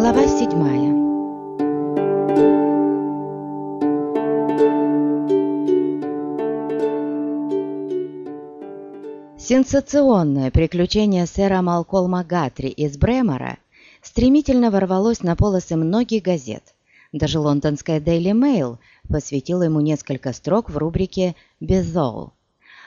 Глава седьмая Сенсационное приключение сэра Малколма Гатри из Бремора стремительно ворвалось на полосы многих газет. Даже лондонская Daily Mail посвятила ему несколько строк в рубрике «Безоул».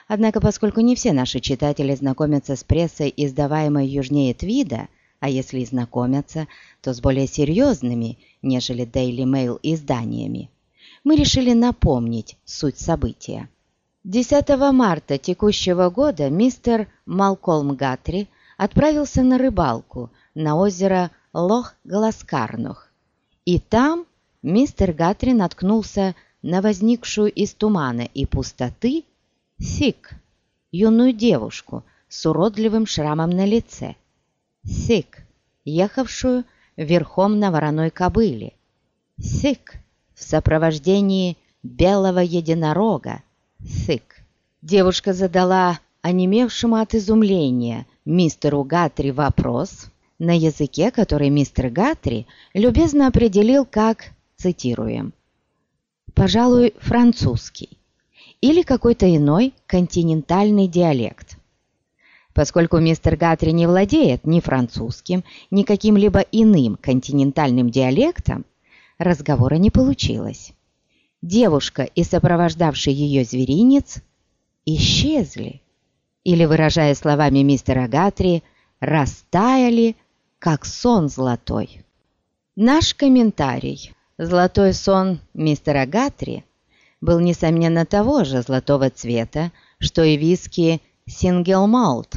Однако, поскольку не все наши читатели знакомятся с прессой, издаваемой южнее Твида, а если и знакомятся, то с более серьезными, нежели Daily Mail изданиями, мы решили напомнить суть события. 10 марта текущего года мистер Малколм Гатри отправился на рыбалку на озеро Лох-Галаскарнух. И там мистер Гатри наткнулся на возникшую из тумана и пустоты Сик, юную девушку с уродливым шрамом на лице. Сик, ехавшую верхом на вороной кобыле. Сик в сопровождении белого единорога. Сик. Девушка задала онемевшему от изумления мистеру Гатри вопрос на языке, который мистер Гатри любезно определил как, цитируем, «пожалуй, французский» или какой-то иной континентальный диалект. Поскольку мистер Гатри не владеет ни французским, ни каким-либо иным континентальным диалектом, разговора не получилось. Девушка и сопровождавший ее зверинец исчезли, или, выражая словами мистера Гатри, растаяли, как сон золотой. Наш комментарий «Золотой сон мистера Гатри» был, несомненно, того же золотого цвета, что и виски «Сингел Малт»,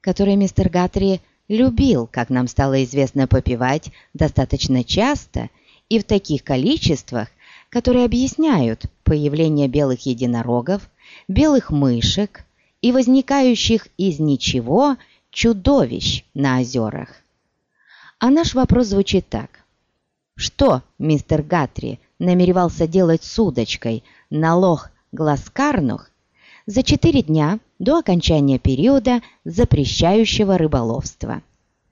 который мистер Гатри любил, как нам стало известно, попивать достаточно часто и в таких количествах, которые объясняют появление белых единорогов, белых мышек и возникающих из ничего чудовищ на озерах. А наш вопрос звучит так. Что мистер Гатри намеревался делать с удочкой на лох Гласкарнух за четыре дня до окончания периода запрещающего рыболовства.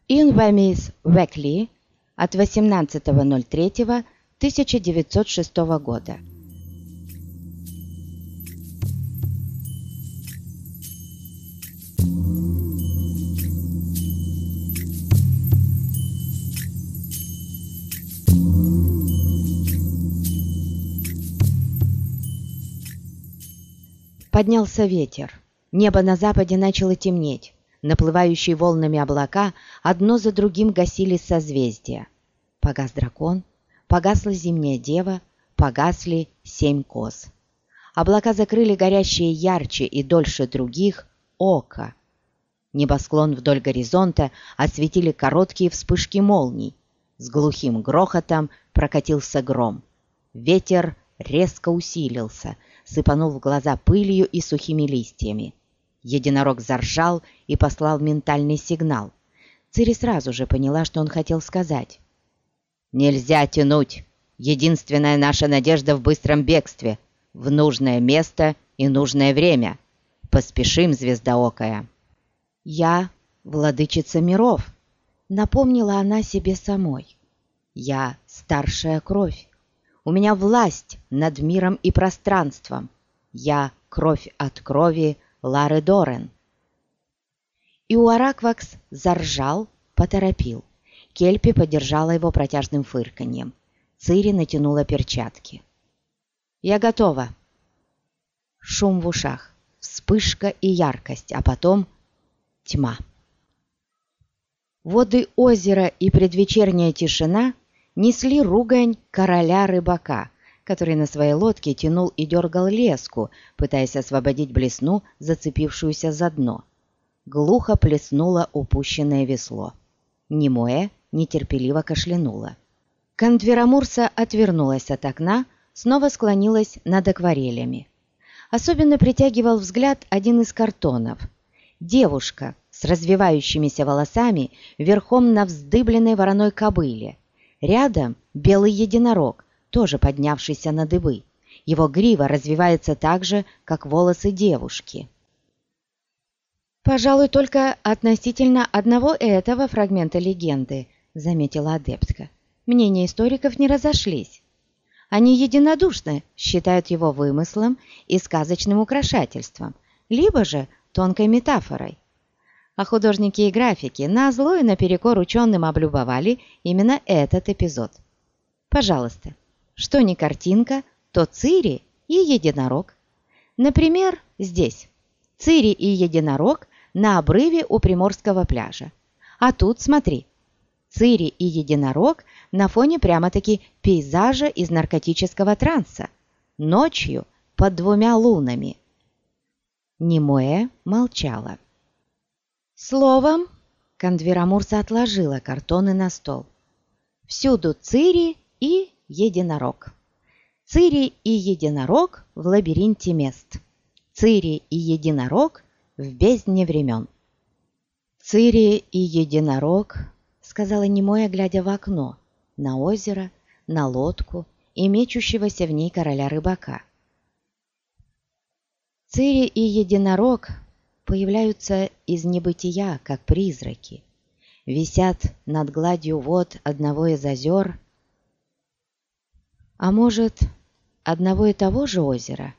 Инвамис Векли от 18.03.1906 года. Поднялся ветер. Небо на западе начало темнеть. Наплывающие волнами облака одно за другим гасили созвездия. Погас дракон, погасла зимняя дева, погасли семь коз. Облака закрыли горящие ярче и дольше других око. Небосклон вдоль горизонта осветили короткие вспышки молний. С глухим грохотом прокатился гром. Ветер резко усилился, сыпанул в глаза пылью и сухими листьями. Единорог заржал и послал ментальный сигнал. Цири сразу же поняла, что он хотел сказать. «Нельзя тянуть! Единственная наша надежда в быстром бегстве, в нужное место и нужное время. Поспешим, звездоокая!» «Я владычица миров», — напомнила она себе самой. «Я старшая кровь. У меня власть над миром и пространством. Я кровь от крови Лары Дорен. И Уараквакс заржал, поторопил. Кельпи поддержала его протяжным фырканьем. Цири натянула перчатки. «Я готова!» Шум в ушах, вспышка и яркость, а потом тьма. Воды озера и предвечерняя тишина — несли ругань короля-рыбака, который на своей лодке тянул и дергал леску, пытаясь освободить блесну, зацепившуюся за дно. Глухо плеснуло упущенное весло. Немое нетерпеливо кашлянуло. Кондверамурса отвернулась от окна, снова склонилась над акварелями. Особенно притягивал взгляд один из картонов. Девушка с развивающимися волосами верхом на вздыбленной вороной кобыле – Рядом белый единорог, тоже поднявшийся на дыбы. Его грива развивается так же, как волосы девушки. «Пожалуй, только относительно одного этого фрагмента легенды», — заметила адептка. мнения историков не разошлись. Они единодушно считают его вымыслом и сказочным украшательством, либо же тонкой метафорой. А художники и графики на зло и наперекор ученым облюбовали именно этот эпизод. Пожалуйста, что не картинка, то Цири и единорог. Например, здесь. Цири и единорог на обрыве у Приморского пляжа. А тут, смотри, Цири и единорог на фоне прямо-таки пейзажа из наркотического транса. Ночью под двумя лунами. Немоя молчала. Словом, Кондверамурса отложила картоны на стол. Всюду Цири и единорог. Цири и единорог в лабиринте мест. Цири и единорог в бездне времен. Цири и единорог, сказала немоя, глядя в окно, на озеро, на лодку и мечущегося в ней короля рыбака. Цири и единорог появляются из небытия, как призраки, висят над гладью вод одного из озер, а может, одного и того же озера,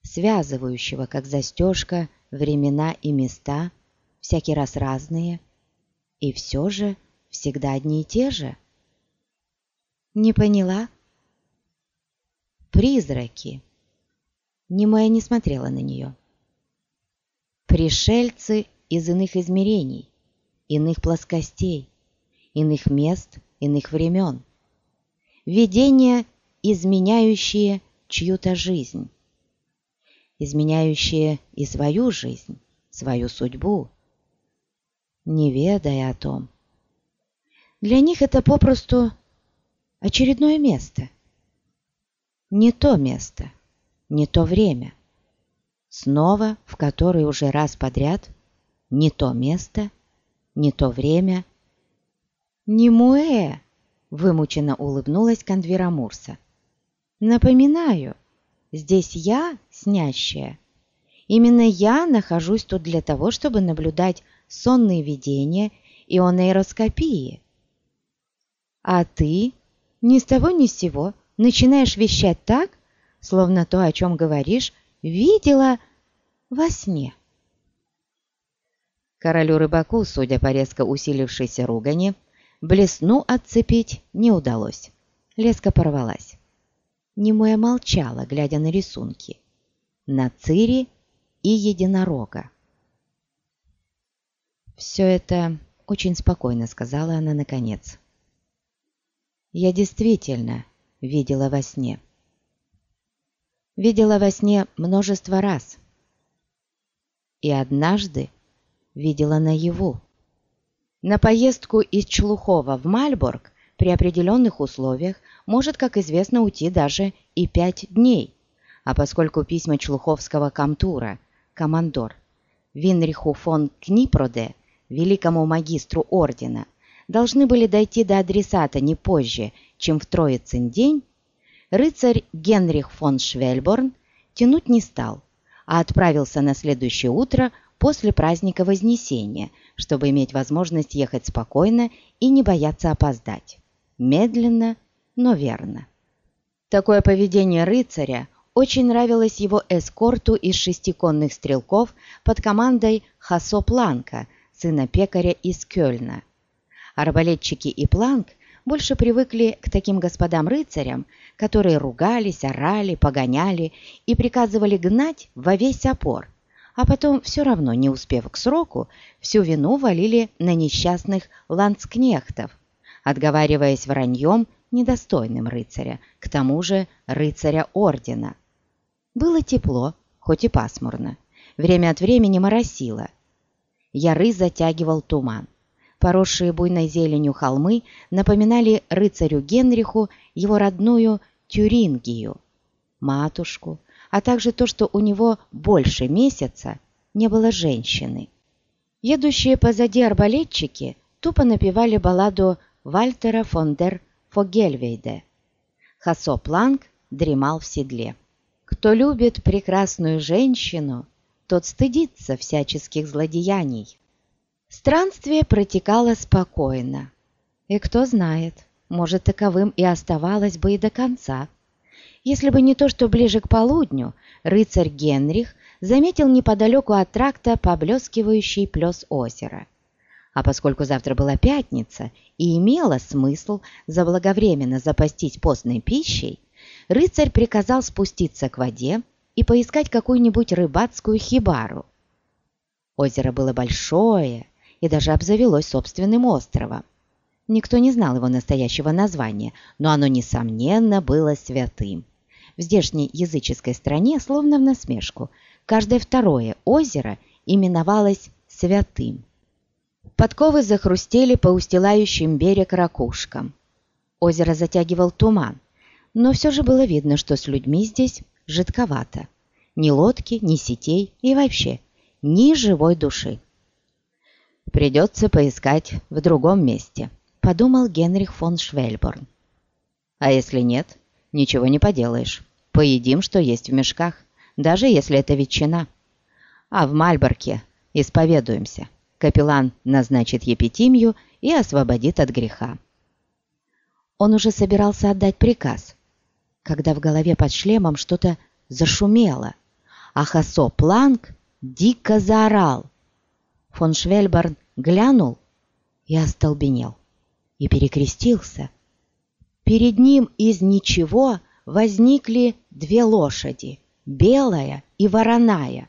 связывающего, как застежка, времена и места, всякий раз разные, и все же всегда одни и те же. Не поняла? Призраки. Немая не смотрела на нее пришельцы из иных измерений, иных плоскостей, иных мест, иных времен. Видения, изменяющие чью-то жизнь, изменяющие и свою жизнь, свою судьбу, не ведая о том. Для них это попросту очередное место. Не то место, не то время снова в который уже раз подряд не то место, не то время. «Не Муэ!» — вымученно улыбнулась Кандвера Мурса. «Напоминаю, здесь я снящая. Именно я нахожусь тут для того, чтобы наблюдать сонные видения и онейроскопии. А ты ни с того ни с сего начинаешь вещать так, словно то, о чем говоришь, видела во сне. Королю-рыбаку, судя по резко усилившейся ругани, блесну отцепить не удалось. Леска порвалась. Немоя молчала, глядя на рисунки. На Цири и единорога. «Все это очень спокойно», — сказала она наконец. «Я действительно видела во сне» видела во сне множество раз. И однажды видела наяву. На поездку из Члухова в Мальборг при определенных условиях может, как известно, уйти даже и пять дней. А поскольку письма Члуховского комтура, командор, Винриху фон Книпроде, великому магистру ордена, должны были дойти до адресата не позже, чем в Троицын день, рыцарь Генрих фон Швельборн тянуть не стал, а отправился на следующее утро после праздника Вознесения, чтобы иметь возможность ехать спокойно и не бояться опоздать. Медленно, но верно. Такое поведение рыцаря очень нравилось его эскорту из шести конных стрелков под командой Хасо Планка, сына пекаря из Кёльна. Арбалетчики и Планк больше привыкли к таким господам-рыцарям, которые ругались, орали, погоняли и приказывали гнать во весь опор, а потом, все равно не успев к сроку, всю вину валили на несчастных ландскнехтов, отговариваясь враньем недостойным рыцаря, к тому же рыцаря ордена. Было тепло, хоть и пасмурно. Время от времени моросило. Яры затягивал туман. Поросшие буйной зеленью холмы напоминали рыцарю Генриху его родную Тюрингию, матушку, а также то, что у него больше месяца не было женщины. Едущие позади арбалетчики тупо напевали балладу Вальтера фон дер Фогельвейде. Хасо Планк дремал в седле. Кто любит прекрасную женщину, тот стыдится всяческих злодеяний. Странствие протекало спокойно. И кто знает, может, таковым и оставалось бы и до конца. Если бы не то, что ближе к полудню рыцарь Генрих заметил неподалеку от тракта поблескивающий плес озера. А поскольку завтра была пятница и имело смысл заблаговременно запастись постной пищей, рыцарь приказал спуститься к воде и поискать какую-нибудь рыбацкую хибару. Озеро было большое и даже обзавелось собственным островом. Никто не знал его настоящего названия, но оно, несомненно, было святым. В здешней языческой стране, словно в насмешку, каждое второе озеро именовалось святым. Подковы захрустели по устилающим берег ракушкам. Озеро затягивал туман, но все же было видно, что с людьми здесь жидковато. Ни лодки, ни сетей и вообще ни живой души. Придется поискать в другом месте подумал Генрих фон Швельборн. А если нет, ничего не поделаешь. Поедим, что есть в мешках, даже если это ветчина. А в Мальборке исповедуемся. Капеллан назначит епитимию и освободит от греха. Он уже собирался отдать приказ, когда в голове под шлемом что-то зашумело, а Хасо Планк дико заорал. Фон Швельборн глянул и остолбенел и перекрестился. Перед ним из ничего возникли две лошади, белая и вороная.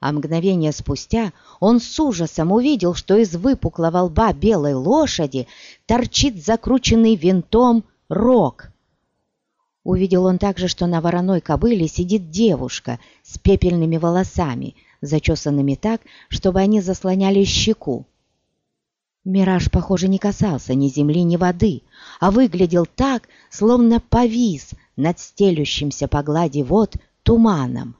А мгновение спустя он с ужасом увидел, что из выпуклого лба белой лошади торчит закрученный винтом рог. Увидел он также, что на вороной кобыле сидит девушка с пепельными волосами, зачесанными так, чтобы они заслоняли щеку. Мираж, похоже, не касался ни земли, ни воды, а выглядел так, словно повис над стелющимся по глади вод туманом.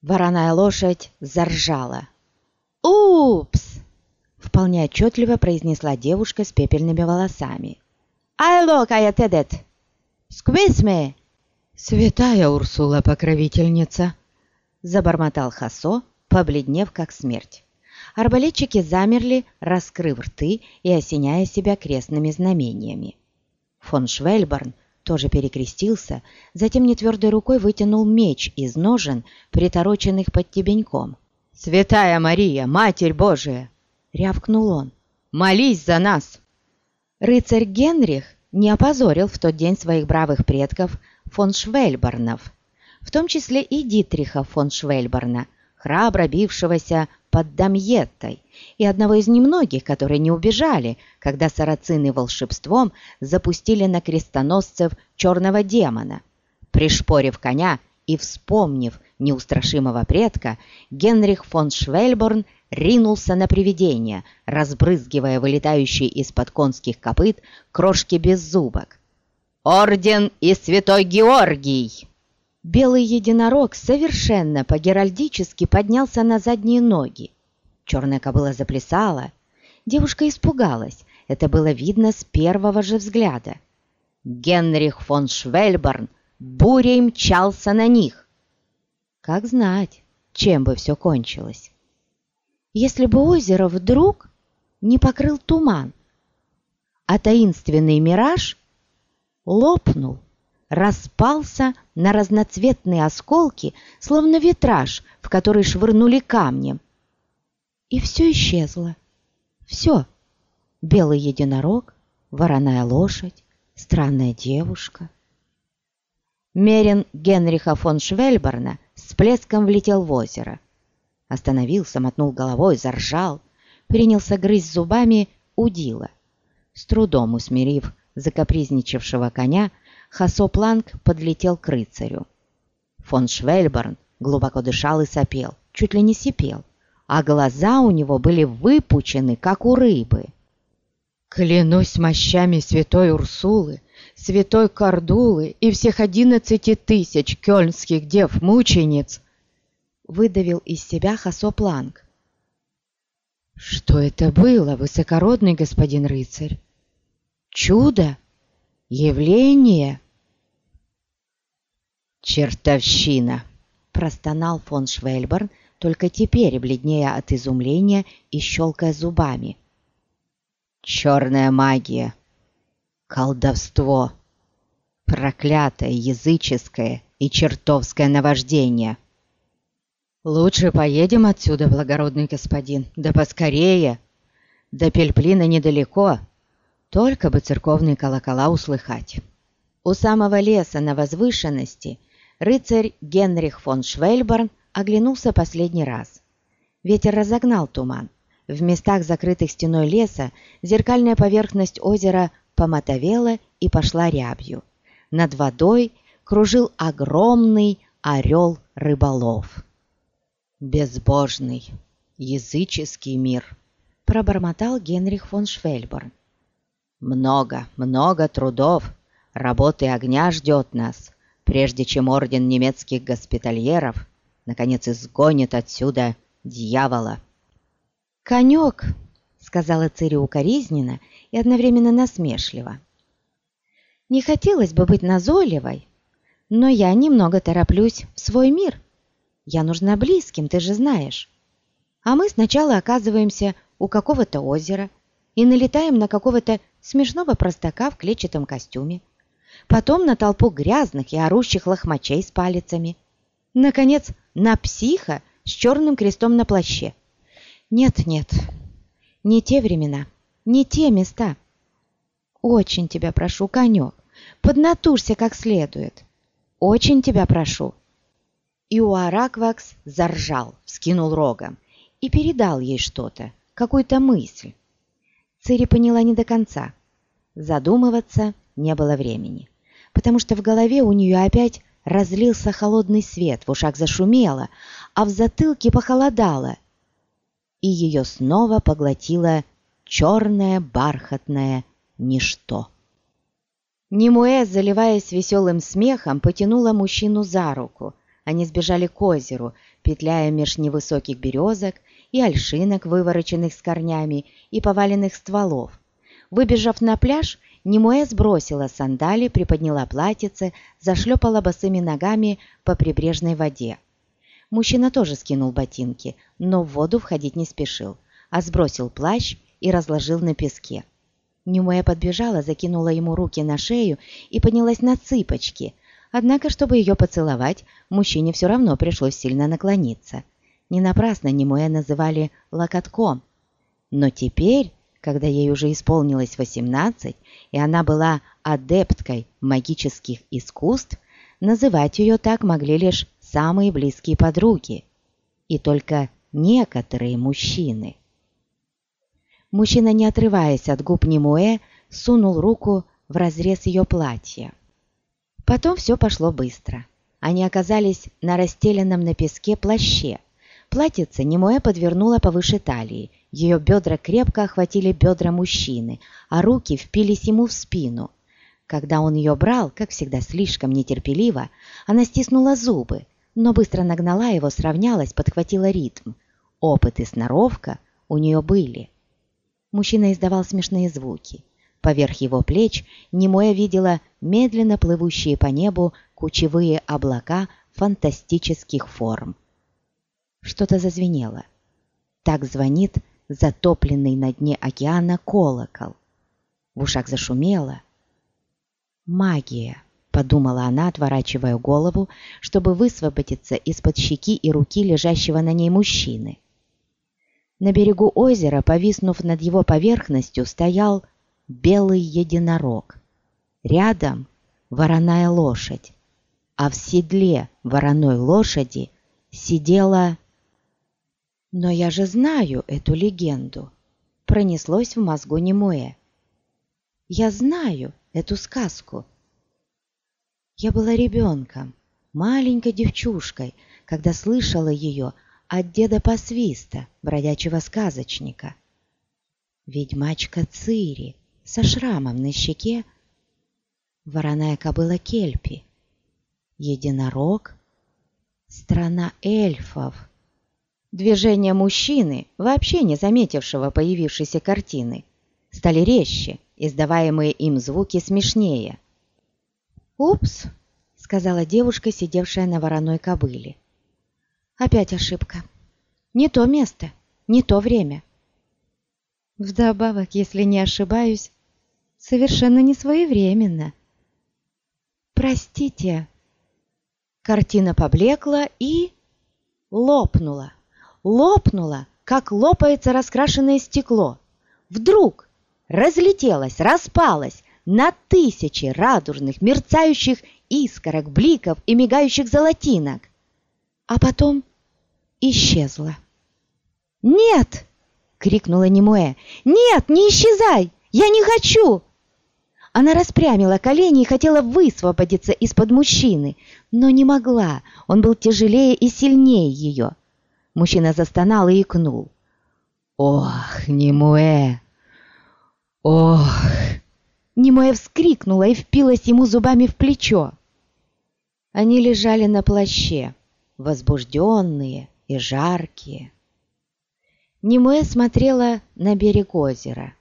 Вороная лошадь заржала. «Упс!» — вполне отчетливо произнесла девушка с пепельными волосами. «Ай, локая тедет! Сквисме!» «Святая Урсула-покровительница!» — забормотал Хасо, побледнев как смерть. Арбалетчики замерли, раскрыв рты и осеняя себя крестными знамениями. Фон Швельборн тоже перекрестился, затем нетвердой рукой вытянул меч из ножен, притороченных под тебеньком. «Святая Мария, Матерь Божия!» — рявкнул он. «Молись за нас!» Рыцарь Генрих не опозорил в тот день своих бравых предков фон Швельборнов, в том числе и Дитриха фон Швельборна, храбро бившегося под Дамьеттой и одного из немногих, которые не убежали, когда сарацины волшебством запустили на крестоносцев черного демона. Пришпорив коня и вспомнив неустрашимого предка, Генрих фон Швельборн ринулся на привидение, разбрызгивая вылетающие из-под конских копыт крошки беззубок. «Орден и святой Георгий!» Белый единорог совершенно по-геральдически поднялся на задние ноги. Черная кобыла заплясала. Девушка испугалась. Это было видно с первого же взгляда. Генрих фон Швельборн бурей мчался на них. Как знать, чем бы все кончилось. Если бы озеро вдруг не покрыл туман, а таинственный мираж лопнул распался на разноцветные осколки, словно витраж, в который швырнули камнем. И все исчезло. Все. Белый единорог, вороная лошадь, странная девушка. Мерин Генриха фон Швельборна с плеском влетел в озеро. Остановился, мотнул головой, заржал, принялся грызть зубами удила. С трудом усмирив закапризничавшего коня, Хасопланг подлетел к рыцарю. Фон Швельборн глубоко дышал и сопел, чуть ли не сипел, а глаза у него были выпучены, как у рыбы. «Клянусь мощами святой Урсулы, святой Кардулы и всех одиннадцати тысяч кёльнских дев-мучениц!» выдавил из себя Хасопланг. «Что это было, высокородный господин рыцарь? Чудо? Явление?» «Чертовщина!» – простонал фон Швельборн, только теперь бледнее от изумления и щелкая зубами. «Черная магия! колдовство, проклятое языческое и чертовское наваждение. Лучше поедем отсюда, благородный господин, да поскорее. До Пельплина недалеко, только бы церковные колокола услыхать. У самого леса на возвышенности рыцарь Генрих фон Швельборн оглянулся последний раз. Ветер разогнал туман. В местах, закрытых стеной леса, зеркальная поверхность озера помотовела и пошла рябью. Над водой кружил огромный орел-рыболов. «Безбожный, языческий мир», — пробормотал Генрих фон Швельборн. «Много, много трудов, работы огня ждет нас, прежде чем орден немецких госпитальеров наконец изгонит отсюда дьявола». «Конек», — сказала Цири укоризненно и одновременно насмешливо. «Не хотелось бы быть назойливой, но я немного тороплюсь в свой мир». Я нужна близким, ты же знаешь. А мы сначала оказываемся у какого-то озера и налетаем на какого-то смешного простака в клетчатом костюме. Потом на толпу грязных и орущих лохмачей с палицами. Наконец, на психа с черным крестом на плаще. Нет, нет, не те времена, не те места. Очень тебя прошу, конек, поднатужься как следует. Очень тебя прошу. И Уараквакс заржал, вскинул рогом и передал ей что-то, какую-то мысль. Цири поняла не до конца. Задумываться не было времени, потому что в голове у нее опять разлился холодный свет, в ушах зашумело, а в затылке похолодало, и ее снова поглотило черное бархатное ничто. Немуэ, заливаясь веселым смехом, потянула мужчину за руку – они сбежали к озеру, петляя меж невысоких березок и ольшинок, вывороченных с корнями и поваленных стволов. Выбежав на пляж, Немуэ сбросила сандали, приподняла платьице, зашлепала босыми ногами по прибрежной воде. Мужчина тоже скинул ботинки, но в воду входить не спешил, а сбросил плащ и разложил на песке. Немуэ подбежала, закинула ему руки на шею и поднялась на цыпочки, Однако, чтобы ее поцеловать, мужчине все равно пришлось сильно наклониться. Не напрасно Немуэ называли «локотком». Но теперь, когда ей уже исполнилось 18, и она была адепткой магических искусств, называть ее так могли лишь самые близкие подруги. И только некоторые мужчины. Мужчина, не отрываясь от губ Немуэ, сунул руку в разрез ее платья. Потом все пошло быстро. Они оказались на расстеленном на песке плаще. Платьице Немоэ подвернула повыше талии. Ее бедра крепко охватили бедра мужчины, а руки впились ему в спину. Когда он ее брал, как всегда слишком нетерпеливо, она стиснула зубы, но быстро нагнала его, сравнялась, подхватила ритм. Опыт и сноровка у нее были. Мужчина издавал смешные звуки. Поверх его плеч Немоя видела медленно плывущие по небу кучевые облака фантастических форм. Что-то зазвенело. Так звонит затопленный на дне океана колокол. В ушах зашумело. «Магия!» — подумала она, отворачивая голову, чтобы высвободиться из-под щеки и руки лежащего на ней мужчины. На берегу озера, повиснув над его поверхностью, стоял белый единорог. Рядом вороная лошадь, а в седле вороной лошади сидела... Но я же знаю эту легенду. Пронеслось в мозгу Немуэ. Я знаю эту сказку. Я была ребенком, маленькой девчушкой, когда слышала ее от деда Посвиста, бродячего сказочника. Ведьмачка Цири, со шрамом на щеке, вороная кобыла Кельпи, единорог, страна эльфов. Движения мужчины, вообще не заметившего появившейся картины, стали резче, издаваемые им звуки смешнее. «Упс!» — сказала девушка, сидевшая на вороной кобыле. «Опять ошибка. Не то место, не то время. Вдобавок, если не ошибаюсь, совершенно не своевременно. Простите. Картина поблекла и лопнула. Лопнула, как лопается раскрашенное стекло. Вдруг разлетелась, распалась на тысячи радужных, мерцающих искорок, бликов и мигающих золотинок. А потом исчезла. «Нет!» — крикнула Немуэ. «Нет, не исчезай! Я не хочу!» Она распрямила колени и хотела высвободиться из-под мужчины, но не могла, он был тяжелее и сильнее ее. Мужчина застонал и икнул. «Ох, Немуэ! Ох!» Немоя вскрикнула и впилась ему зубами в плечо. Они лежали на плаще, возбужденные и жаркие. Немоя смотрела на берег озера,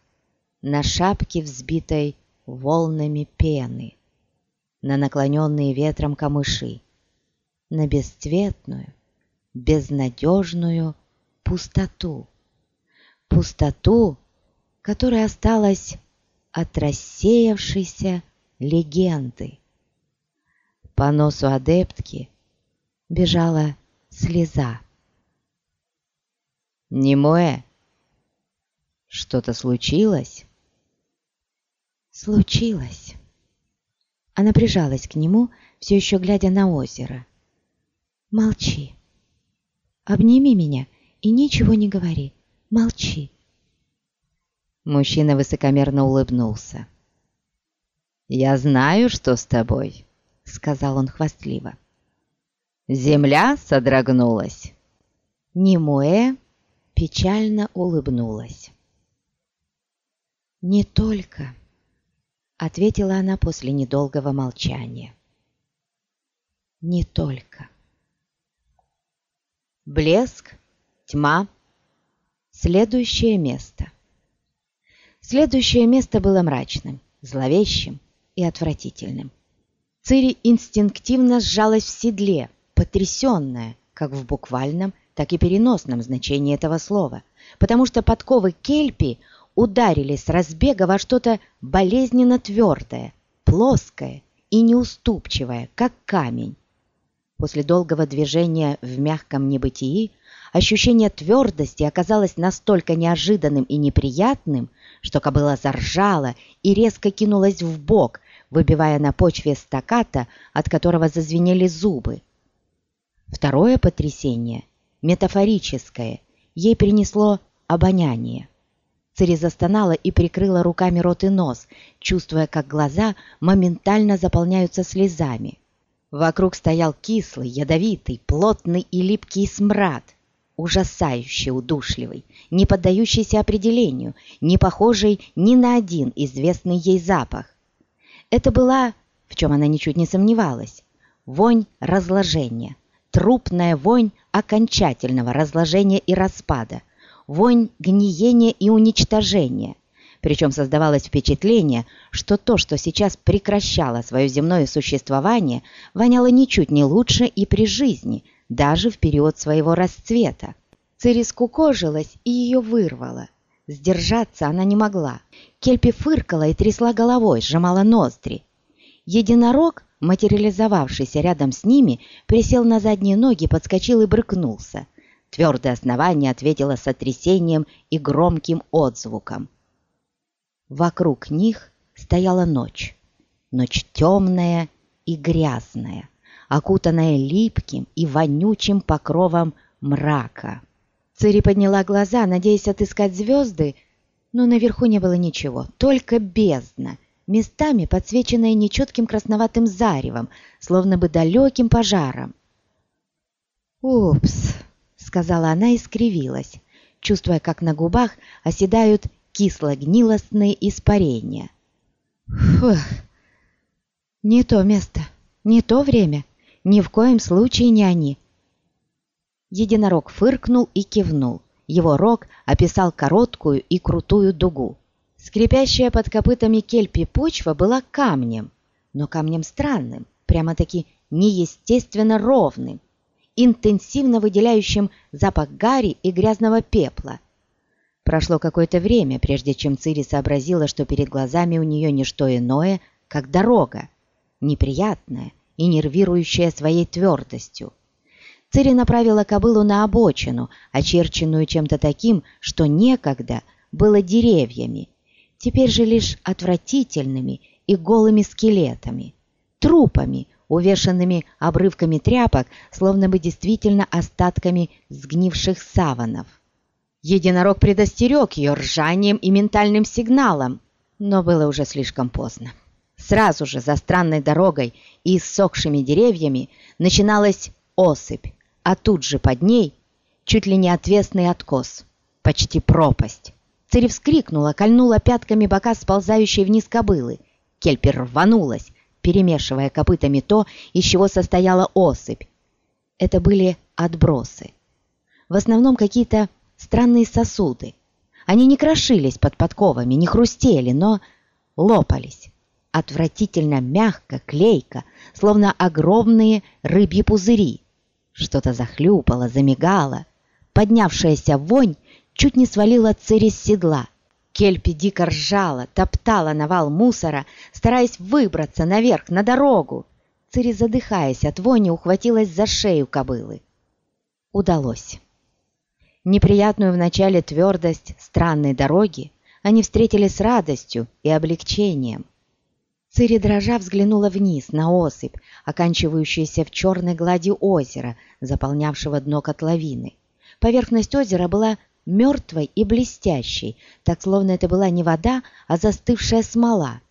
на шапки, взбитой волнами пены, на наклоненные ветром камыши, на бесцветную, безнадежную пустоту. Пустоту, которая осталась от рассеявшейся легенды. По носу адептки бежала слеза. «Немое, что-то случилось?» «Случилось». Она прижалась к нему, все еще глядя на озеро. «Молчи. Обними меня и ничего не говори. Молчи». Мужчина высокомерно улыбнулся. «Я знаю, что с тобой», — сказал он хвастливо. «Земля содрогнулась». Немуэ печально улыбнулась. «Не только», — ответила она после недолгого молчания. «Не только». Блеск, тьма, следующее место. Следующее место было мрачным, зловещим и отвратительным. Цири инстинктивно сжалась в седле, потрясенная, как в буквальном, так и переносном значении этого слова, потому что подковы кельпи ударились с разбега во что-то болезненно твердое, плоское и неуступчивое, как камень. После долгого движения в мягком небытии ощущение твердости оказалось настолько неожиданным и неприятным, что кобыла заржала и резко кинулась в бок, выбивая на почве стаката, от которого зазвенели зубы. Второе потрясение, метафорическое, ей принесло обоняние. Цири застонала и прикрыла руками рот и нос, чувствуя, как глаза моментально заполняются слезами. Вокруг стоял кислый, ядовитый, плотный и липкий смрад – ужасающе удушливый, не поддающийся определению, не похожий ни на один известный ей запах. Это была, в чем она ничуть не сомневалась, вонь разложения, трупная вонь окончательного разложения и распада, вонь гниения и уничтожения. Причем создавалось впечатление, что то, что сейчас прекращало свое земное существование, воняло ничуть не лучше и при жизни, даже в период своего расцвета. Цири скукожилась и ее вырвало. Сдержаться она не могла. Кельпи фыркала и трясла головой, сжимала ноздри. Единорог, материализовавшийся рядом с ними, присел на задние ноги, подскочил и брыкнулся. Твердое основание ответило сотрясением и громким отзвуком. Вокруг них стояла ночь. Ночь темная и грязная окутанная липким и вонючим покровом мрака. Цири подняла глаза, надеясь отыскать звезды, но наверху не было ничего, только бездна, местами подсвеченная нечетким красноватым заревом, словно бы далеким пожаром. «Упс!» — сказала она и скривилась, чувствуя, как на губах оседают кисло-гнилостные испарения. «Фух! Не то место, не то время!» Ни в коем случае не они. Единорог фыркнул и кивнул. Его рог описал короткую и крутую дугу. Скрипящая под копытами кельпи почва была камнем, но камнем странным, прямо-таки неестественно ровным, интенсивно выделяющим запах гари и грязного пепла. Прошло какое-то время, прежде чем Цири сообразила, что перед глазами у нее не что иное, как дорога, неприятная и нервирующая своей твердостью. Цири направила кобылу на обочину, очерченную чем-то таким, что некогда было деревьями, теперь же лишь отвратительными и голыми скелетами, трупами, увешанными обрывками тряпок, словно бы действительно остатками сгнивших саванов. Единорог предостерег ее ржанием и ментальным сигналом, но было уже слишком поздно. Сразу же за странной дорогой и иссохшими деревьями начиналась осыпь, а тут же под ней чуть ли не отвесный откос, почти пропасть. Цири вскрикнула, кольнула пятками бока сползающей вниз кобылы. Кельпер рванулась, перемешивая копытами то, из чего состояла осыпь. Это были отбросы. В основном какие-то странные сосуды. Они не крошились под подковами, не хрустели, но лопались. Отвратительно мягко, клейко, словно огромные рыбьи пузыри. Что-то захлюпало, замигало. Поднявшаяся вонь чуть не свалила Цири с седла. Кельпи дико ржала, топтала навал мусора, стараясь выбраться наверх, на дорогу. Цири, задыхаясь от вони, ухватилась за шею кобылы. Удалось. Неприятную вначале твердость странной дороги они встретили с радостью и облегчением. Цири дрожа взглянула вниз на осыпь, оканчивающуюся в черной глади озера, заполнявшего дно котловины. Поверхность озера была мертвой и блестящей, так словно это была не вода, а застывшая смола.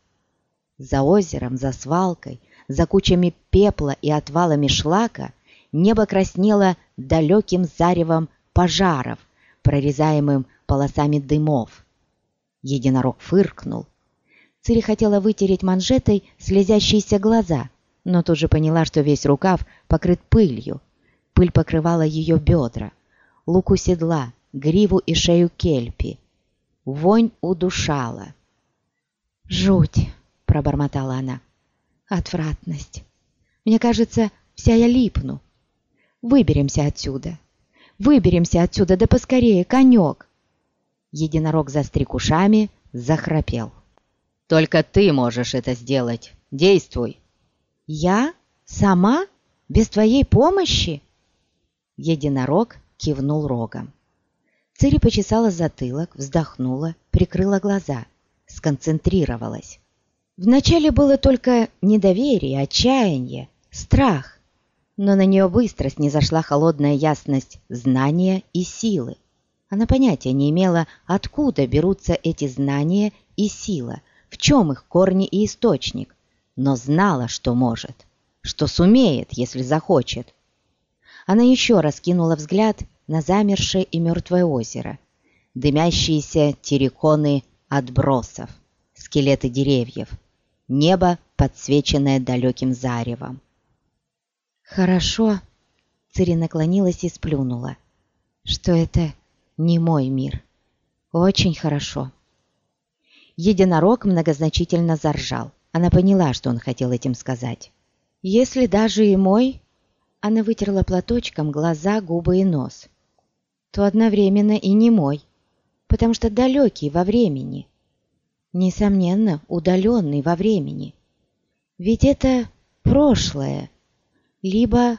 За озером, за свалкой, за кучами пепла и отвалами шлака небо краснело далеким заревом пожаров, прорезаемым полосами дымов. Единорог фыркнул. Цири хотела вытереть манжетой слезящиеся глаза, но тут же поняла, что весь рукав покрыт пылью. Пыль покрывала ее бедра, луку седла, гриву и шею кельпи. Вонь удушала. «Жуть!» — пробормотала она. «Отвратность! Мне кажется, вся я липну. Выберемся отсюда!» Выберемся отсюда, да поскорее, конек!» Единорог застриг ушами, захрапел. «Только ты можешь это сделать. Действуй!» «Я? Сама? Без твоей помощи?» Единорог кивнул рогом. Цири почесала затылок, вздохнула, прикрыла глаза, сконцентрировалась. Вначале было только недоверие, отчаяние, страх но на нее быстро снизошла холодная ясность знания и силы. Она понятия не имела, откуда берутся эти знания и сила, в чем их корни и источник, но знала, что может, что сумеет, если захочет. Она еще раз кинула взгляд на замершее и мертвое озеро, дымящиеся терриконы отбросов, скелеты деревьев, небо, подсвеченное далеким заревом. «Хорошо», — Цири наклонилась и сплюнула, — «что это не мой мир. Очень хорошо». Единорог многозначительно заржал. Она поняла, что он хотел этим сказать. «Если даже и мой...» Она вытерла платочком глаза, губы и нос. «То одновременно и не мой, потому что далекий во времени. Несомненно, удаленный во времени. Ведь это прошлое, либо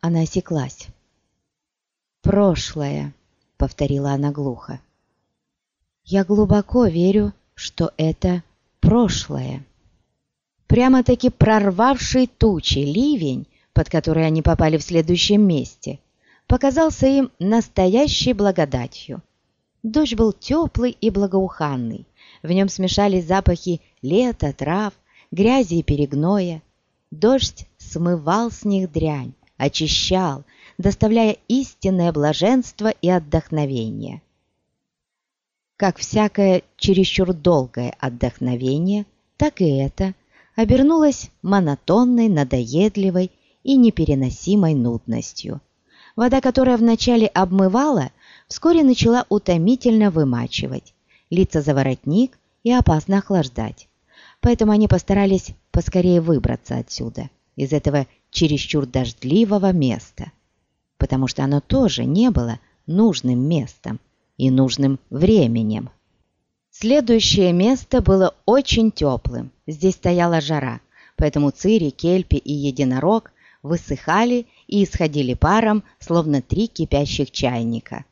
она осеклась. «Прошлое», — повторила она глухо. «Я глубоко верю, что это прошлое». Прямо-таки прорвавший тучи ливень, под который они попали в следующем месте, показался им настоящей благодатью. Дождь был теплый и благоуханный, в нем смешались запахи лета, трав, грязи и перегноя. Дождь смывал с них дрянь, очищал, доставляя истинное блаженство и отдохновение. Как всякое чересчур долгое отдохновение, так и это обернулось монотонной, надоедливой и непереносимой нудностью. Вода, которая вначале обмывала, вскоре начала утомительно вымачивать, лица за воротник и опасно охлаждать. Поэтому они постарались поскорее выбраться отсюда из этого чересчур дождливого места, потому что оно тоже не было нужным местом, и нужным временем. Следующее место было очень теплым. Здесь стояла жара, поэтому Цири, Кельпи и Единорог высыхали и исходили паром, словно три кипящих чайника.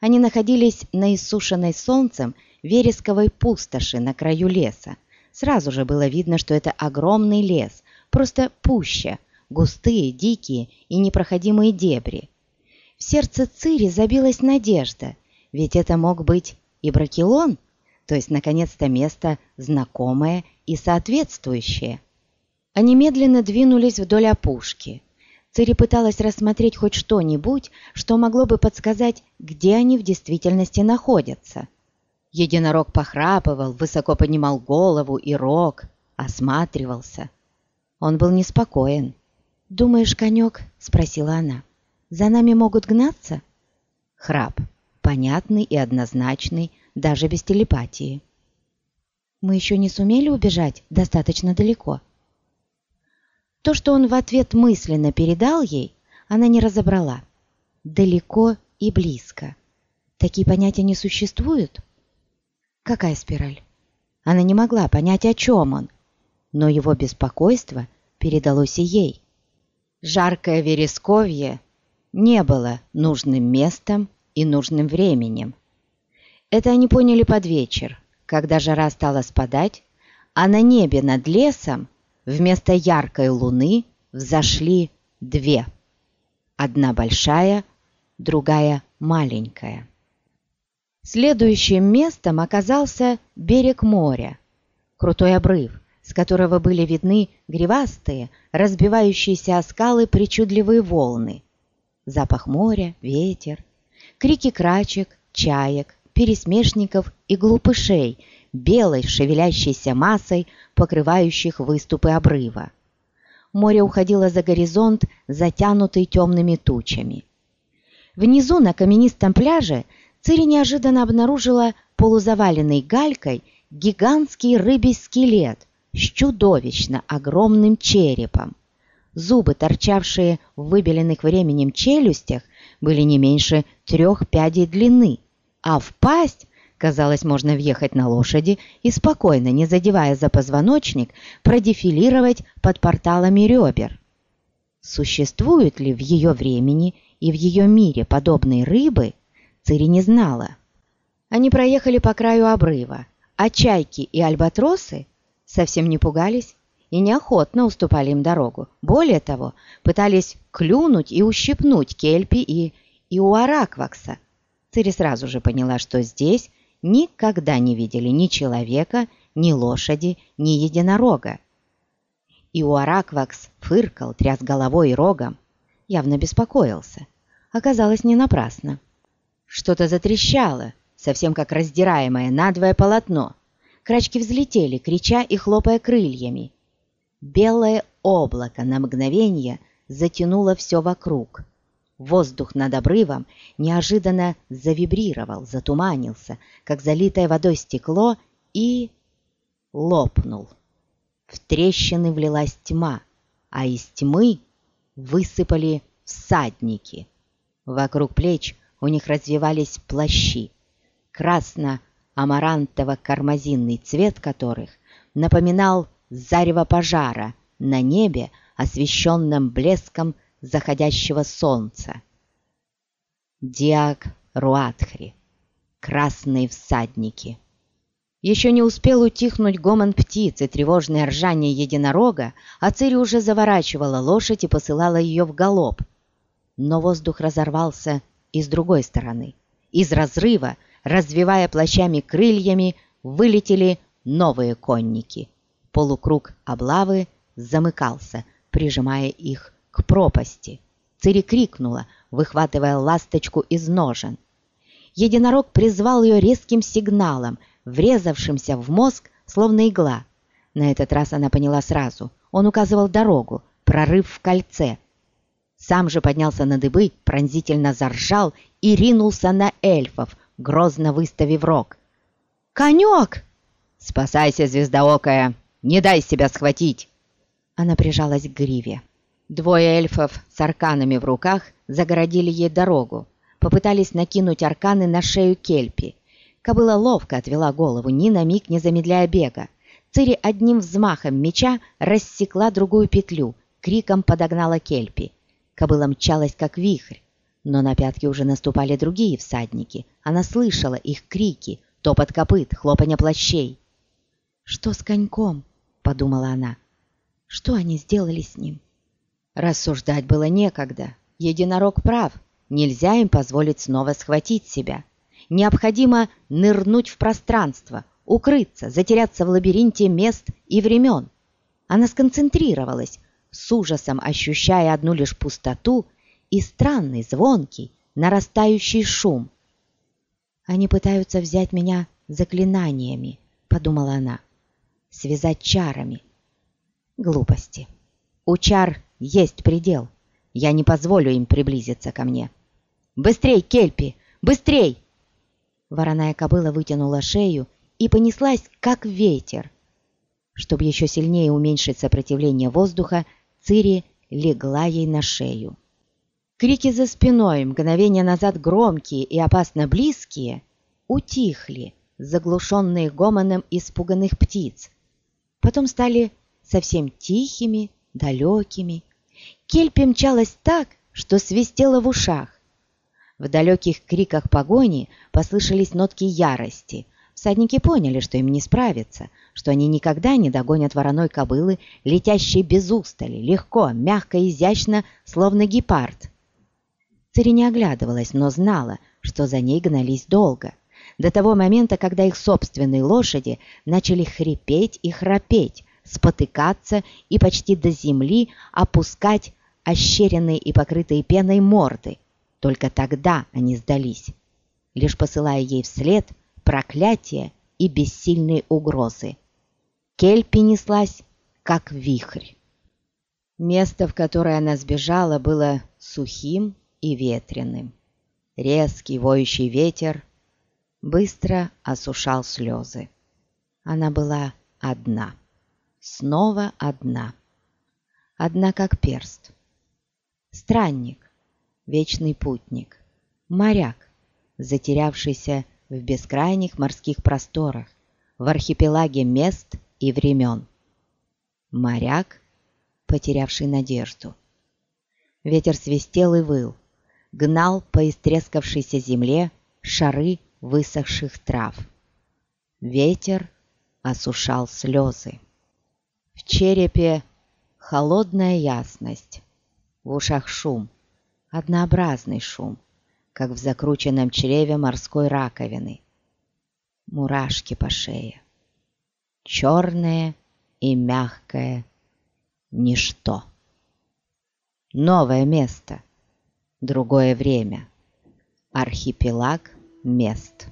Они находились на иссушенной солнцем вересковой пустоши на краю леса. Сразу же было видно, что это огромный лес, просто пуща, густые, дикие и непроходимые дебри. В сердце Цири забилась надежда, ведь это мог быть и Бракелон, то есть, наконец-то, место знакомое и соответствующее. Они медленно двинулись вдоль опушки. Цири пыталась рассмотреть хоть что-нибудь, что могло бы подсказать, где они в действительности находятся. Единорог похрапывал, высоко поднимал голову и рог, осматривался. Он был неспокоен. «Думаешь, конек?» — спросила она. «За нами могут гнаться?» Храп. Понятный и однозначный, даже без телепатии. «Мы еще не сумели убежать достаточно далеко?» То, что он в ответ мысленно передал ей, она не разобрала. «Далеко и близко». Такие понятия не существуют? Какая спираль? Она не могла понять, о чем он, но его беспокойство передалось и ей. Жаркое вересковье не было нужным местом и нужным временем. Это они поняли под вечер, когда жара стала спадать, а на небе над лесом вместо яркой луны взошли две. Одна большая, другая маленькая. Следующим местом оказался берег моря, крутой обрыв, с которого были видны гривастые, разбивающиеся о скалы причудливые волны. Запах моря, ветер, крики крачек, чаек, пересмешников и глупышей, белой шевелящейся массой, покрывающих выступы обрыва. Море уходило за горизонт, затянутый темными тучами. Внизу на каменистом пляже Цири неожиданно обнаружила полузаваленный галькой гигантский рыбий скелет, с чудовищно огромным черепом. Зубы, торчавшие в выбеленных временем челюстях, были не меньше трех пядей длины, а в пасть, казалось, можно въехать на лошади и спокойно, не задевая за позвоночник, продефилировать под порталами ребер. Существуют ли в ее времени и в ее мире подобные рыбы, Цири не знала. Они проехали по краю обрыва, а чайки и альбатросы совсем не пугались и неохотно уступали им дорогу. Более того, пытались клюнуть и ущипнуть Кельпи и Иуараквакса. Цири сразу же поняла, что здесь никогда не видели ни человека, ни лошади, ни единорога. Иуараквакс фыркал, тряс головой и рогом, явно беспокоился. Оказалось, не напрасно. Что-то затрещало, совсем как раздираемое надвое полотно. Крачки взлетели, крича и хлопая крыльями. Белое облако на мгновение затянуло все вокруг. Воздух над обрывом неожиданно завибрировал, затуманился, как залитое водой стекло, и лопнул. В трещины влилась тьма, а из тьмы высыпали всадники. Вокруг плеч у них развивались плащи, красно амарантово-кармазинный цвет которых напоминал зарево пожара на небе, освещенном блеском заходящего солнца. Диак Руатхри. Красные всадники. Еще не успел утихнуть гомон птицы, тревожное ржание единорога, а Цири уже заворачивала лошадь и посылала ее в галоп. Но воздух разорвался и с другой стороны. Из разрыва развивая плащами крыльями, вылетели новые конники. Полукруг облавы замыкался, прижимая их к пропасти. Цири крикнула, выхватывая ласточку из ножен. Единорог призвал ее резким сигналом, врезавшимся в мозг, словно игла. На этот раз она поняла сразу. Он указывал дорогу, прорыв в кольце. Сам же поднялся на дыбы, пронзительно заржал и ринулся на эльфов, грозно выставив рог. «Конек!» «Спасайся, звездоокая! Не дай себя схватить!» Она прижалась к гриве. Двое эльфов с арканами в руках загородили ей дорогу. попытались накинуть арканы на шею Кельпи. Кобыла ловко отвела голову, ни на миг не замедляя бега. Цири одним взмахом меча рассекла другую петлю, криком подогнала Кельпи. Кобыла мчалась, как вихрь, но на пятки уже наступали другие всадники. Она слышала их крики, топот копыт, хлопанье плащей. «Что с коньком?» — подумала она. «Что они сделали с ним?» Рассуждать было некогда. Единорог прав. Нельзя им позволить снова схватить себя. Необходимо нырнуть в пространство, укрыться, затеряться в лабиринте мест и времен. Она сконцентрировалась, с ужасом ощущая одну лишь пустоту и странный, звонкий, нарастающий шум. «Они пытаются взять меня заклинаниями», — подумала она, — «связать чарами». Глупости. У чар есть предел. Я не позволю им приблизиться ко мне. «Быстрей, Кельпи! Быстрей!» Вороная кобыла вытянула шею и понеслась, как ветер. Чтобы еще сильнее уменьшить сопротивление воздуха, Цири легла ей на шею. Крики за спиной, мгновение назад громкие и опасно близкие, утихли, заглушенные гомоном испуганных птиц. Потом стали совсем тихими, далекими. Кельпи мчалась так, что свистела в ушах. В далеких криках погони послышались нотки ярости. Всадники поняли, что им не справиться, что они никогда не догонят вороной кобылы, летящей без устали, легко, мягко, изящно, словно гепард. Цири не оглядывалась, но знала, что за ней гнались долго. До того момента, когда их собственные лошади начали хрипеть и храпеть, спотыкаться и почти до земли опускать ощеренные и покрытые пеной морды. Только тогда они сдались, лишь посылая ей вслед проклятия и бессильные угрозы. Кельпи неслась, как вихрь. Место, в которое она сбежала, было сухим и ветреным. Резкий воющий ветер быстро осушал слезы. Она была одна снова одна. Одна как перст. Странник, вечный путник, моряк, затерявшийся в бескрайних морских просторах, в архипелаге мест и времен. Моряк, потерявший надежду. Ветер свистел и выл, гнал по истрескавшейся земле шары высохших трав. Ветер осушал слезы. В черепе холодная ясность, в ушах шум, однообразный шум, как в закрученном чреве морской раковины. Мурашки по шее. Черное и мягкое ничто. Новое место, другое время. Архипелаг мест.